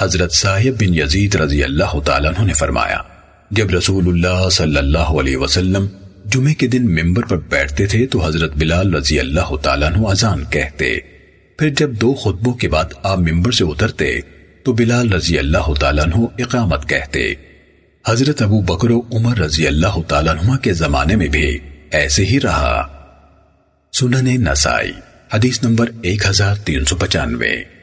حضرت صاحب بن یزید رضی اللہ تعالیٰ عنہ نے فرمایا، جب رسول اللہ صلی اللہ علیہ وسلم جمعے کے دن ممبر پر بیٹھتے تھے تو حضرت بلال رضی اللہ تعالیٰ عنہ اذان کہتے۔ پھر جب دو خطبوں کے بعد آپ ممبر سے اترتے، تو بلال رضی اللہ تعالیٰ عنہ اقامت کہتے۔ حضرت ابو بکر و عمر رضی اللہ تعالیٰ عنہ کے زمانے میں بھی ایسے ہی رہا۔ سنن نسائی، حدیث نمبر ایک ہزار تین سو پچانوے۔